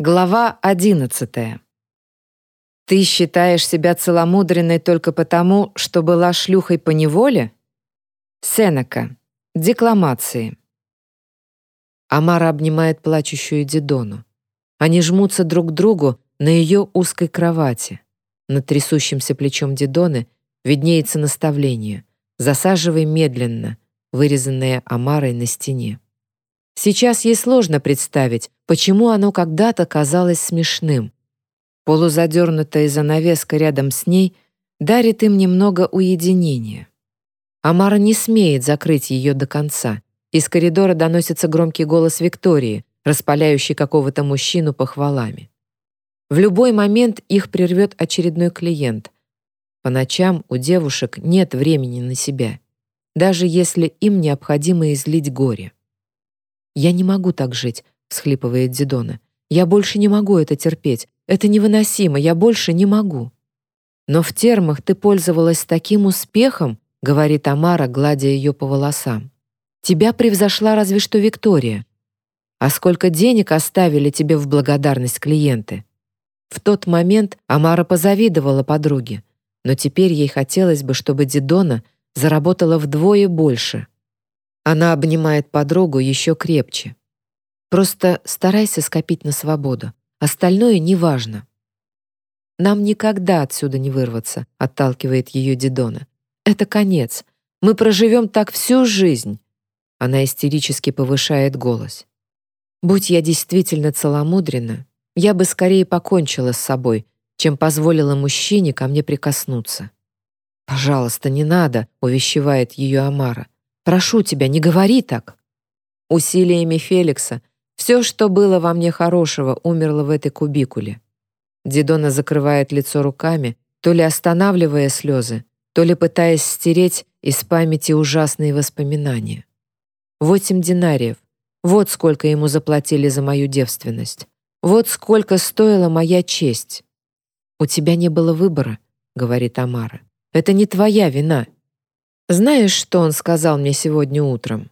Глава 11. Ты считаешь себя целомудренной только потому, что была шлюхой по неволе? Сенека. Декламации. Амара обнимает плачущую Дидону. Они жмутся друг к другу на ее узкой кровати. Над трясущимся плечом Дидоны виднеется наставление «Засаживай медленно», вырезанное Амарой на стене. Сейчас ей сложно представить, почему оно когда-то казалось смешным. Полузадернутая занавеска рядом с ней дарит им немного уединения. Амара не смеет закрыть ее до конца. Из коридора доносится громкий голос Виктории, распаляющий какого-то мужчину похвалами. В любой момент их прервет очередной клиент. По ночам у девушек нет времени на себя, даже если им необходимо излить горе. «Я не могу так жить», — всхлипывает Дидона. «Я больше не могу это терпеть. Это невыносимо, я больше не могу». «Но в термах ты пользовалась таким успехом», — говорит Амара, гладя ее по волосам. «Тебя превзошла разве что Виктория. А сколько денег оставили тебе в благодарность клиенты?» В тот момент Амара позавидовала подруге, но теперь ей хотелось бы, чтобы Дидона заработала вдвое больше — она обнимает подругу еще крепче. Просто старайся скопить на свободу. Остальное неважно. Нам никогда отсюда не вырваться, отталкивает ее Дидона. Это конец. Мы проживем так всю жизнь. Она истерически повышает голос. Будь я действительно целомудрена, я бы скорее покончила с собой, чем позволила мужчине ко мне прикоснуться. «Пожалуйста, не надо», — увещевает ее Амара. Прошу тебя, не говори так. Усилиями Феликса все, что было во мне хорошего, умерло в этой кубикуле. Дидона закрывает лицо руками, то ли останавливая слезы, то ли пытаясь стереть из памяти ужасные воспоминания. Восемь динариев. Вот сколько ему заплатили за мою девственность. Вот сколько стоила моя честь. «У тебя не было выбора», — говорит Амара. «Это не твоя вина. Знаешь, что он сказал мне сегодня утром?»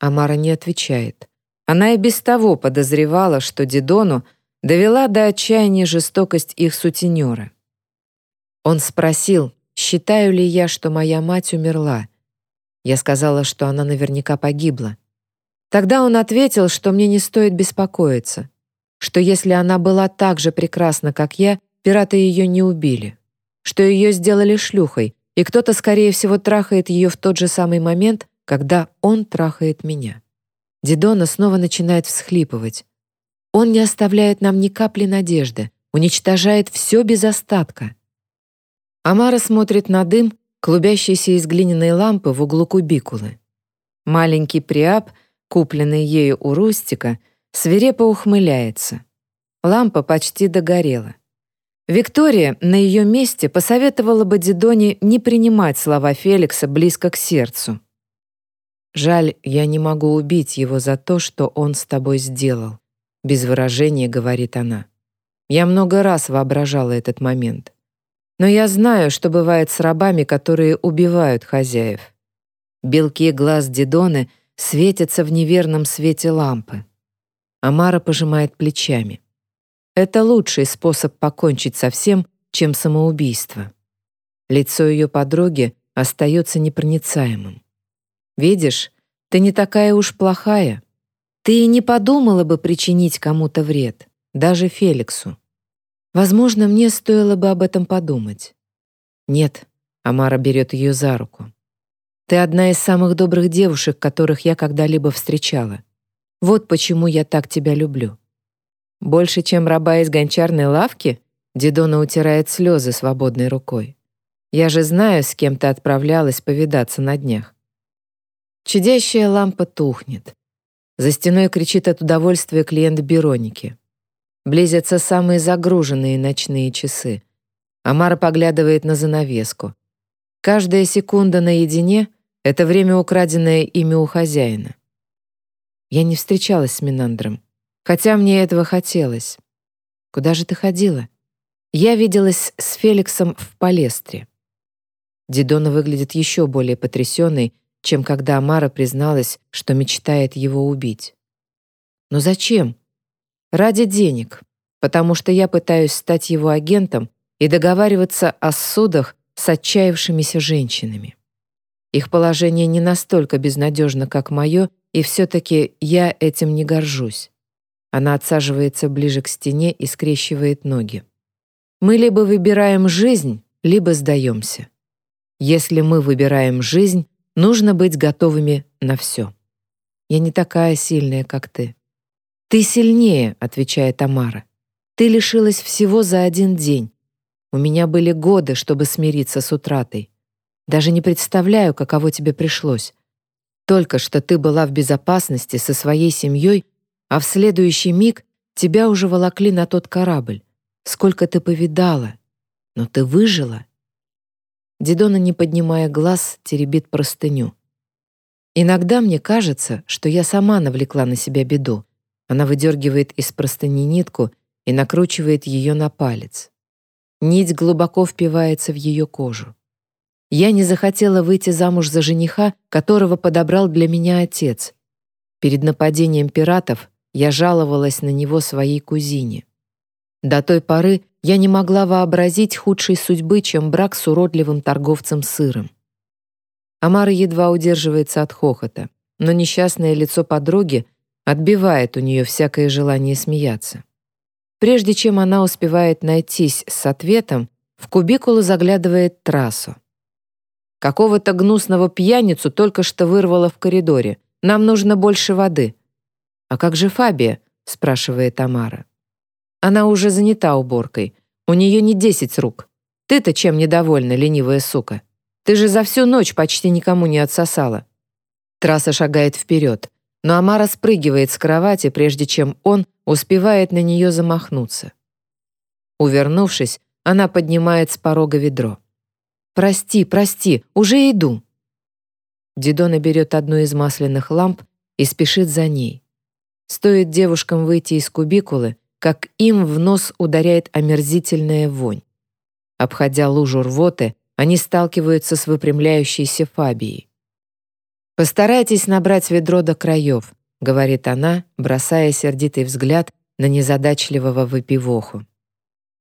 Амара не отвечает. Она и без того подозревала, что Дидону довела до отчаяния жестокость их сутенера. Он спросил, считаю ли я, что моя мать умерла. Я сказала, что она наверняка погибла. Тогда он ответил, что мне не стоит беспокоиться, что если она была так же прекрасна, как я, пираты ее не убили, что ее сделали шлюхой, и кто-то, скорее всего, трахает ее в тот же самый момент, когда он трахает меня. Дидона снова начинает всхлипывать. Он не оставляет нам ни капли надежды, уничтожает все без остатка. Амара смотрит на дым, клубящийся из глиняной лампы в углу кубикулы. Маленький приап, купленный ею у Рустика, свирепо ухмыляется. Лампа почти догорела. Виктория на ее месте посоветовала бы Дидоне не принимать слова Феликса близко к сердцу. «Жаль, я не могу убить его за то, что он с тобой сделал», без выражения говорит она. Я много раз воображала этот момент. Но я знаю, что бывает с рабами, которые убивают хозяев. Белки глаз Дидоны светятся в неверном свете лампы. Амара пожимает плечами. Это лучший способ покончить со всем, чем самоубийство. Лицо ее подруги остается непроницаемым. «Видишь, ты не такая уж плохая. Ты и не подумала бы причинить кому-то вред, даже Феликсу. Возможно, мне стоило бы об этом подумать». «Нет», — Амара берет ее за руку. «Ты одна из самых добрых девушек, которых я когда-либо встречала. Вот почему я так тебя люблю. Больше, чем раба из гончарной лавки? Дидона утирает слезы свободной рукой. Я же знаю, с кем ты отправлялась повидаться на днях. Чудящая лампа тухнет. За стеной кричит от удовольствия клиент Бероники. Близятся самые загруженные ночные часы. Амара поглядывает на занавеску. Каждая секунда наедине — это время, украденное ими у хозяина. Я не встречалась с Минандром. Хотя мне этого хотелось. Куда же ты ходила? Я виделась с Феликсом в Палестре. Дидона выглядит еще более потрясенной, чем когда Амара призналась, что мечтает его убить. Но зачем? Ради денег, потому что я пытаюсь стать его агентом и договариваться о судах с отчаявшимися женщинами. Их положение не настолько безнадежно, как мое, и все-таки я этим не горжусь. Она отсаживается ближе к стене и скрещивает ноги. Мы либо выбираем жизнь, либо сдаемся. Если мы выбираем жизнь, нужно быть готовыми на все. Я не такая сильная, как ты. Ты сильнее, отвечает Тамара. Ты лишилась всего за один день. У меня были годы, чтобы смириться с утратой. Даже не представляю, каково тебе пришлось. Только что ты была в безопасности со своей семьей, а в следующий миг тебя уже волокли на тот корабль. Сколько ты повидала. Но ты выжила. Дидона, не поднимая глаз, теребит простыню. Иногда мне кажется, что я сама навлекла на себя беду. Она выдергивает из простыни нитку и накручивает ее на палец. Нить глубоко впивается в ее кожу. Я не захотела выйти замуж за жениха, которого подобрал для меня отец. Перед нападением пиратов я жаловалась на него своей кузине. До той поры я не могла вообразить худшей судьбы, чем брак с уродливым торговцем сыром. Амара едва удерживается от хохота, но несчастное лицо подруги отбивает у нее всякое желание смеяться. Прежде чем она успевает найтись с ответом, в кубикулу заглядывает трассу. Какого-то гнусного пьяницу только что вырвало в коридоре. Нам нужно больше воды. А как же Фабия? спрашивает Тамара. Она уже занята уборкой. У нее не десять рук. Ты-то чем недовольна, ленивая сука? Ты же за всю ночь почти никому не отсосала. Трасса шагает вперед, но Амара спрыгивает с кровати, прежде чем он успевает на нее замахнуться. Увернувшись, она поднимает с порога ведро. «Прости, прости, уже иду». Дидона берет одну из масляных ламп и спешит за ней. Стоит девушкам выйти из кубикулы, как им в нос ударяет омерзительная вонь. Обходя лужу рвоты, они сталкиваются с выпрямляющейся Фабией. «Постарайтесь набрать ведро до краев», — говорит она, бросая сердитый взгляд на незадачливого выпивоху.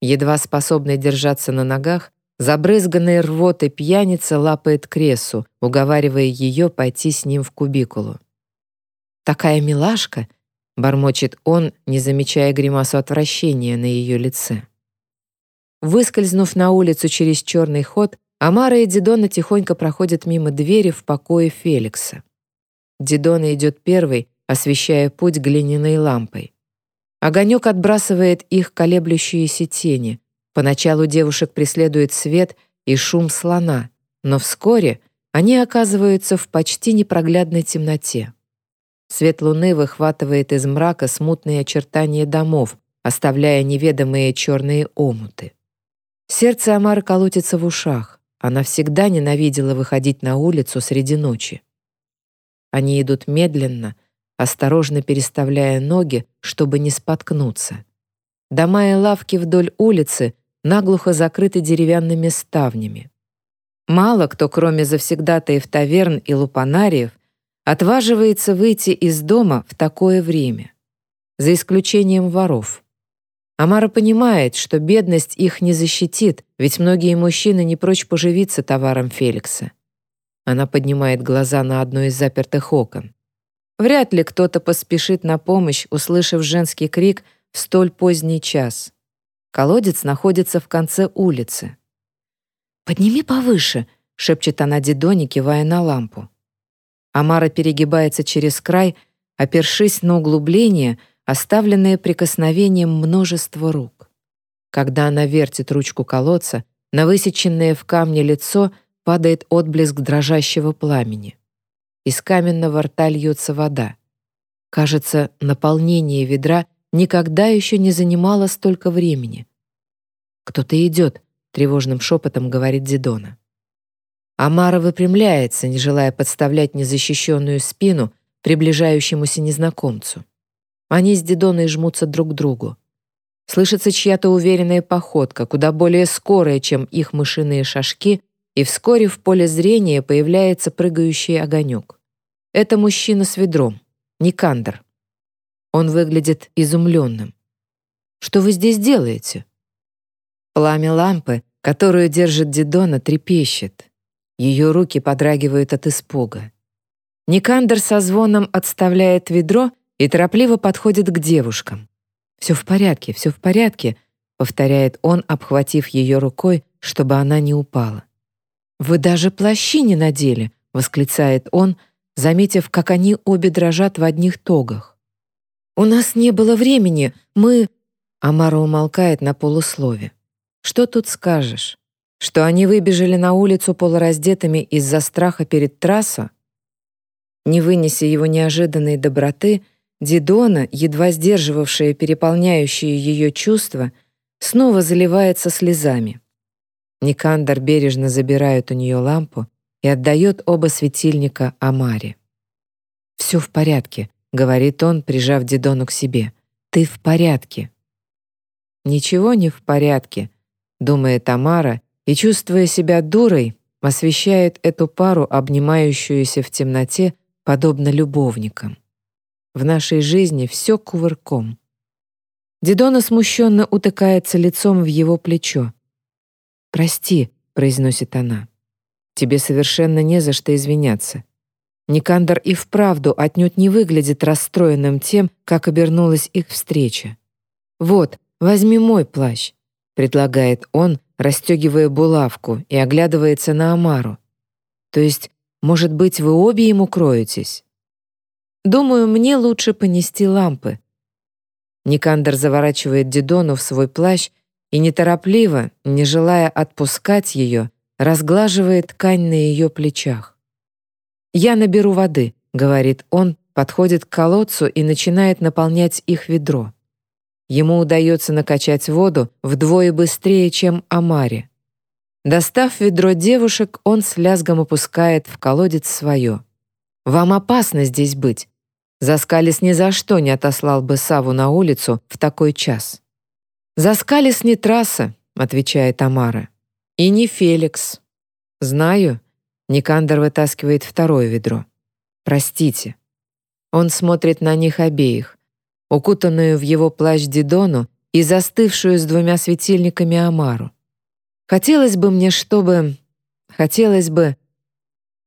Едва способный держаться на ногах, Забрызганный рвотой пьяница лапает Кресу, уговаривая ее пойти с ним в кубикулу. «Такая милашка!» — бормочет он, не замечая гримасу отвращения на ее лице. Выскользнув на улицу через черный ход, Амара и Дидона тихонько проходят мимо двери в покое Феликса. Дидона идет первой, освещая путь глиняной лампой. Огонек отбрасывает их колеблющиеся тени, Поначалу девушек преследует свет и шум слона, но вскоре они оказываются в почти непроглядной темноте. Свет луны выхватывает из мрака смутные очертания домов, оставляя неведомые черные омуты. Сердце Амары колотится в ушах. Она всегда ненавидела выходить на улицу среди ночи. Они идут медленно, осторожно переставляя ноги, чтобы не споткнуться. Дома и лавки вдоль улицы наглухо закрыты деревянными ставнями. Мало кто, кроме завсегдатаев таверн и лупанариев, отваживается выйти из дома в такое время, за исключением воров. Амара понимает, что бедность их не защитит, ведь многие мужчины не прочь поживиться товаром Феликса. Она поднимает глаза на одно из запертых окон. Вряд ли кто-то поспешит на помощь, услышав женский крик в столь поздний час. Колодец находится в конце улицы. «Подними повыше», — шепчет она Дидоне, кивая на лампу. Амара перегибается через край, опершись на углубление, оставленное прикосновением множества рук. Когда она вертит ручку колодца, на высеченное в камне лицо падает отблеск дрожащего пламени. Из каменного рта льется вода. Кажется, наполнение ведра никогда еще не занимала столько времени. «Кто-то идет», — тревожным шепотом говорит Дидона. Амара выпрямляется, не желая подставлять незащищенную спину приближающемуся незнакомцу. Они с Дидоной жмутся друг к другу. Слышится чья-то уверенная походка, куда более скорая, чем их мышиные шажки, и вскоре в поле зрения появляется прыгающий огонек. Это мужчина с ведром, Никандр. Он выглядит изумленным. Что вы здесь делаете?» Пламя лампы, которую держит Дидона, трепещет. Ее руки подрагивают от испуга. Никандер со звоном отставляет ведро и торопливо подходит к девушкам. «Все в порядке, все в порядке», — повторяет он, обхватив ее рукой, чтобы она не упала. «Вы даже плащи не надели», — восклицает он, заметив, как они обе дрожат в одних тогах. «У нас не было времени, мы...» Амара умолкает на полуслове. «Что тут скажешь? Что они выбежали на улицу полураздетыми из-за страха перед трассой? Не вынеся его неожиданной доброты, Дидона, едва сдерживавшая переполняющие ее чувства, снова заливается слезами. Никандр бережно забирает у нее лампу и отдает оба светильника Амаре. «Все в порядке», — говорит он, прижав Дидону к себе. «Ты в порядке». «Ничего не в порядке», — думает Амара, и, чувствуя себя дурой, освещает эту пару, обнимающуюся в темноте, подобно любовникам. В нашей жизни все кувырком. Дидона смущенно утыкается лицом в его плечо. «Прости», — произносит она. «Тебе совершенно не за что извиняться. Никандр и вправду отнюдь не выглядит расстроенным тем, как обернулась их встреча. «Вот, возьми мой плащ», — предлагает он, расстегивая булавку и оглядывается на Амару. «То есть может быть, вы обе ему кроетесь? Думаю, мне лучше понести лампы. Никандр заворачивает Дидону в свой плащ и неторопливо, не желая отпускать ее, разглаживает ткань на ее плечах. «Я наберу воды», — говорит он, подходит к колодцу и начинает наполнять их ведро. Ему удается накачать воду вдвое быстрее, чем Амаре. Достав ведро девушек, он с лязгом опускает в колодец свое. «Вам опасно здесь быть. Заскалис ни за что не отослал бы Саву на улицу в такой час». «Заскалис не трасса», — отвечает Тамара. «И не Феликс». «Знаю». Никандр вытаскивает второе ведро. «Простите». Он смотрит на них обеих, укутанную в его плащ Дидону и застывшую с двумя светильниками Амару. Хотелось бы мне, чтобы... Хотелось бы...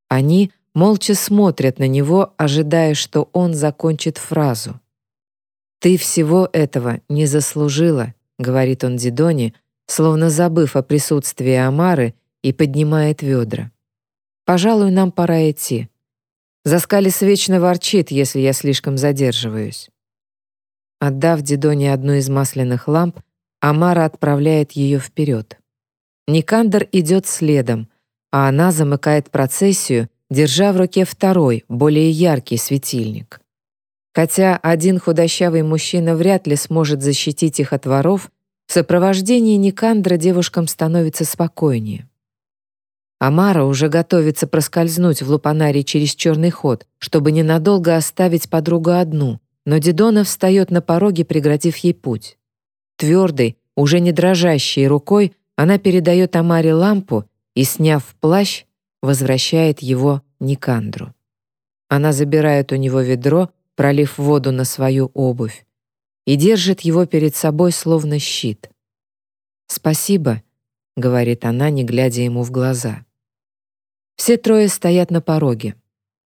Они молча смотрят на него, ожидая, что он закончит фразу. «Ты всего этого не заслужила», — говорит он Дидоне, словно забыв о присутствии Амары и поднимает ведра. «Пожалуй, нам пора идти. Заскалис вечно ворчит, если я слишком задерживаюсь». Отдав Дидоне одну из масляных ламп, Амара отправляет ее вперед. Никандр идет следом, а она замыкает процессию, держа в руке второй, более яркий светильник. Хотя один худощавый мужчина вряд ли сможет защитить их от воров, в сопровождении Никандра девушкам становится спокойнее. Амара уже готовится проскользнуть в лупанаре через черный ход, чтобы ненадолго оставить подругу одну, но Дидона встает на пороге, преградив ей путь. Твердой, уже не дрожащей рукой она передает Амаре лампу и, сняв плащ, возвращает его Никандру. Она забирает у него ведро, пролив воду на свою обувь, и держит его перед собой словно щит. «Спасибо», — говорит она, не глядя ему в глаза. Все трое стоят на пороге.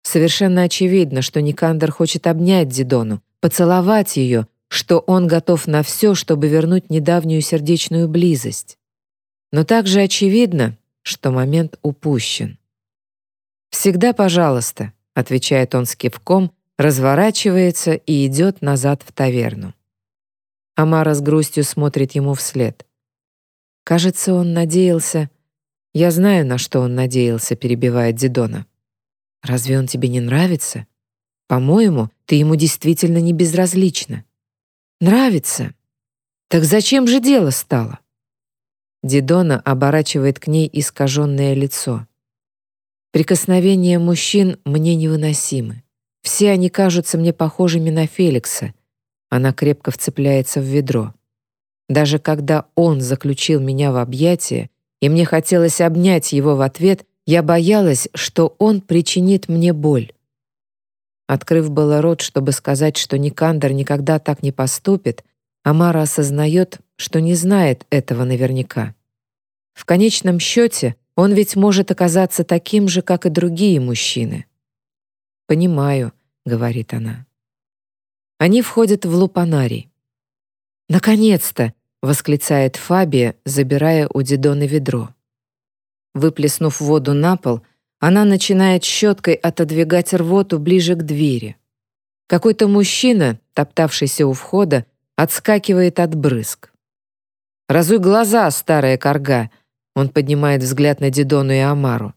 Совершенно очевидно, что Никандр хочет обнять Дидону, поцеловать ее, что он готов на все, чтобы вернуть недавнюю сердечную близость. Но также очевидно, что момент упущен. «Всегда пожалуйста», — отвечает он с кивком, разворачивается и идет назад в таверну. Амара с грустью смотрит ему вслед. Кажется, он надеялся... Я знаю, на что он надеялся, перебивает Дидона. Разве он тебе не нравится? По-моему, ты ему действительно не безразлична. Нравится. Так зачем же дело стало? Дидона оборачивает к ней искаженное лицо. Прикосновения мужчин мне невыносимы. Все они кажутся мне похожими на Феликса. Она крепко вцепляется в ведро. Даже когда он заключил меня в объятия, и мне хотелось обнять его в ответ, я боялась, что он причинит мне боль. Открыв было рот, чтобы сказать, что Никандр никогда так не поступит, Амара осознает, что не знает этого наверняка. В конечном счете он ведь может оказаться таким же, как и другие мужчины. «Понимаю», — говорит она. Они входят в лупанарий. «Наконец-то!» — восклицает Фабия, забирая у Дидона ведро. Выплеснув воду на пол, она начинает щеткой отодвигать рвоту ближе к двери. Какой-то мужчина, топтавшийся у входа, отскакивает от брызг. «Разуй глаза, старая корга!» Он поднимает взгляд на Дидону и Амару.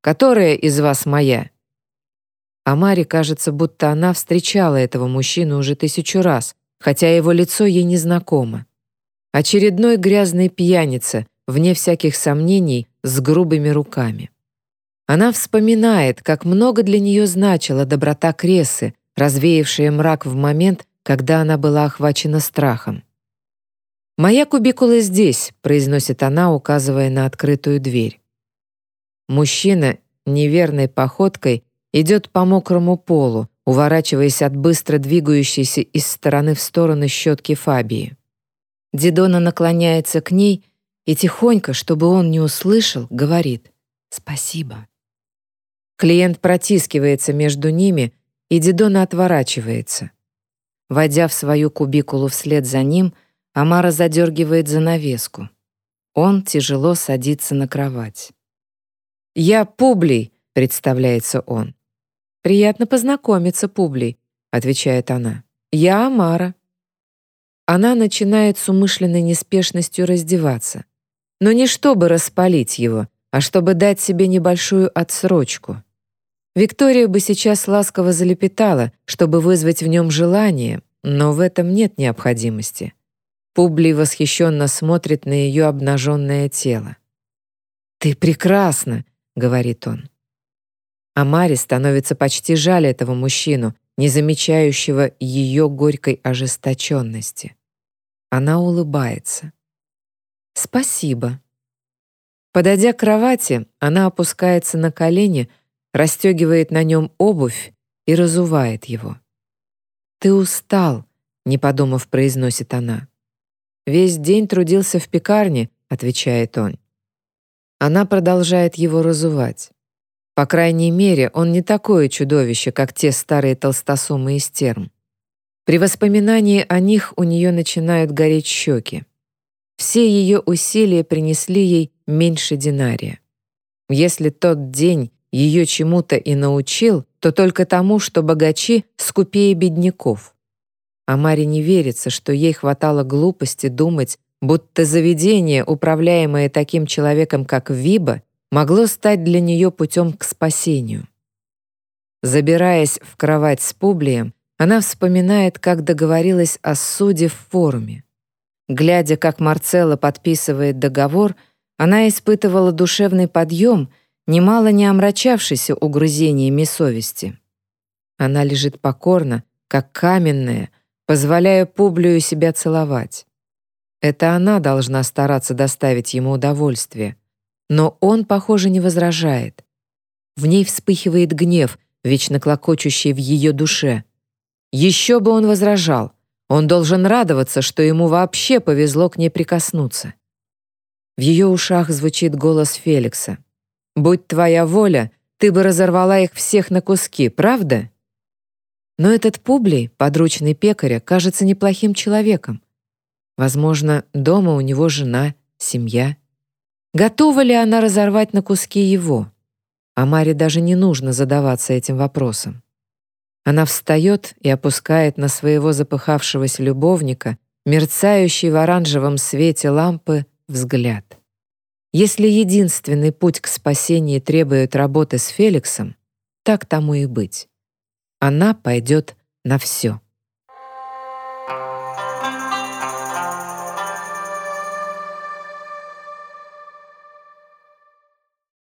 «Которая из вас моя?» Амаре кажется, будто она встречала этого мужчину уже тысячу раз, хотя его лицо ей не знакомо. Очередной грязный пьяница, вне всяких сомнений, с грубыми руками. Она вспоминает, как много для нее значила доброта Кресы, развеявшая мрак в момент, когда она была охвачена страхом. «Моя кубикула здесь», — произносит она, указывая на открытую дверь. Мужчина неверной походкой идет по мокрому полу, уворачиваясь от быстро двигающейся из стороны в сторону щетки Фабии. Дидона наклоняется к ней и тихонько, чтобы он не услышал, говорит «Спасибо». Клиент протискивается между ними, и Дидона отворачивается. Войдя в свою кубикулу вслед за ним — Амара задергивает занавеску. Он тяжело садится на кровать. «Я Публий», — представляется он. «Приятно познакомиться, Публий», — отвечает она. «Я Амара». Она начинает с умышленной неспешностью раздеваться. Но не чтобы распалить его, а чтобы дать себе небольшую отсрочку. Виктория бы сейчас ласково залепетала, чтобы вызвать в нем желание, но в этом нет необходимости. Публий восхищенно смотрит на ее обнаженное тело. «Ты прекрасна!» — говорит он. А Маре становится почти жаль этого мужчину, не замечающего ее горькой ожесточенности. Она улыбается. «Спасибо». Подойдя к кровати, она опускается на колени, расстегивает на нем обувь и разувает его. «Ты устал», — не подумав, произносит она. «Весь день трудился в пекарне», — отвечает он. Она продолжает его разувать. По крайней мере, он не такое чудовище, как те старые толстосумы из терм. При воспоминании о них у нее начинают гореть щеки. Все ее усилия принесли ей меньше динария. Если тот день ее чему-то и научил, то только тому, что богачи скупее бедняков. А Маре не верится, что ей хватало глупости думать, будто заведение, управляемое таким человеком, как Виба, могло стать для нее путем к спасению. Забираясь в кровать с Публием, она вспоминает, как договорилась о суде в форме. Глядя, как Марцелла подписывает договор, она испытывала душевный подъем, немало не омрачавшийся угрызениями совести. Она лежит покорно, как каменная, позволяя Публию себя целовать. Это она должна стараться доставить ему удовольствие. Но он, похоже, не возражает. В ней вспыхивает гнев, вечно клокочущий в ее душе. Еще бы он возражал. Он должен радоваться, что ему вообще повезло к ней прикоснуться. В ее ушах звучит голос Феликса. «Будь твоя воля, ты бы разорвала их всех на куски, правда?» Но этот Публий, подручный пекаря, кажется неплохим человеком. Возможно, дома у него жена, семья. Готова ли она разорвать на куски его? А Маре даже не нужно задаваться этим вопросом. Она встает и опускает на своего запыхавшегося любовника, мерцающий в оранжевом свете лампы, взгляд. Если единственный путь к спасению требует работы с Феликсом, так тому и быть она пойдет на все.